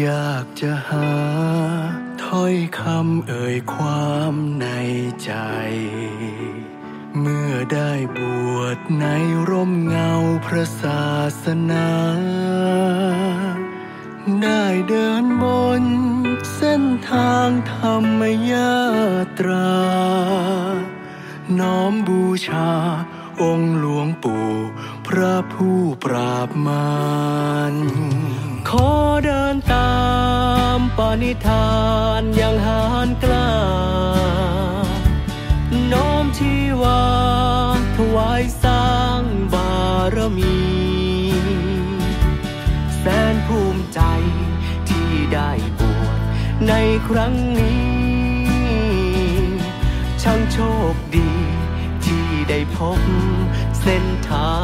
อยากจะหาถ้อยคำเอ่ยความในใจ เมื่อได้บวชในร่มเงาพระศาสนา ได้เดินบนเส้นทางธรรมยาตรา น้อมบูชาองค์หลวงปู่ พระผู้ปราบมารามปณิธานอย่างหานกล้า น้อมที่ว่าถวายสร้างบารมี แสนภูมิใจที่ได้บวชในครั้งนี้ ช่างโชคดีที่ได้พบเส้นทาง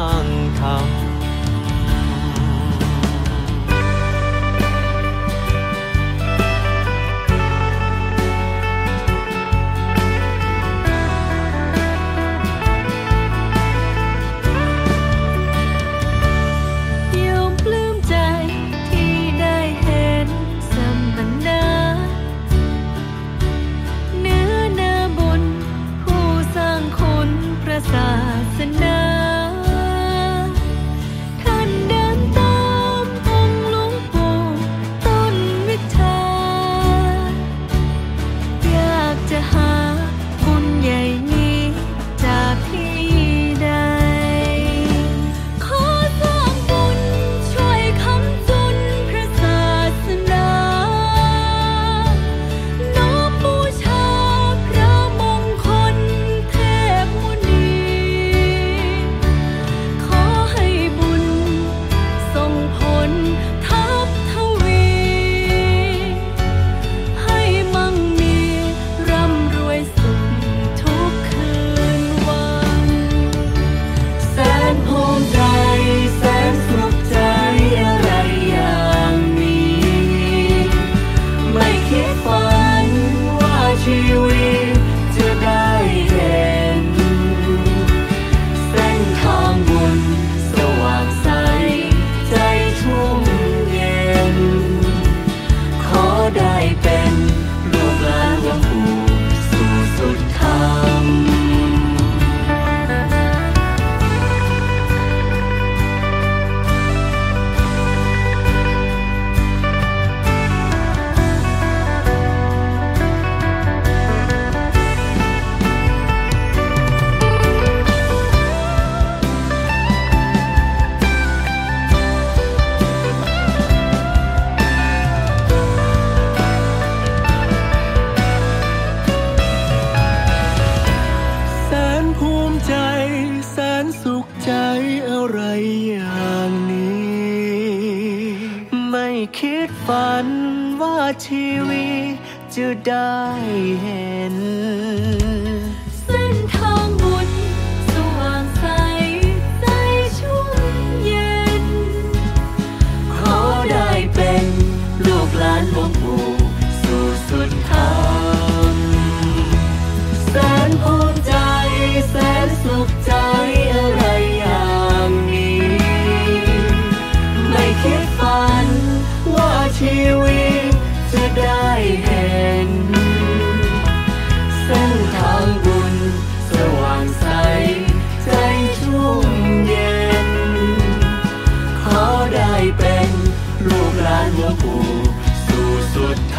คิดฝันว่าทีวีจะได้เห็น เส้นทางบุญสว่างใส ใจชุ่มเย็น ขอได้เป็น ลูกหลานหลวงปู่ หลานหลวงปู่สู่สุด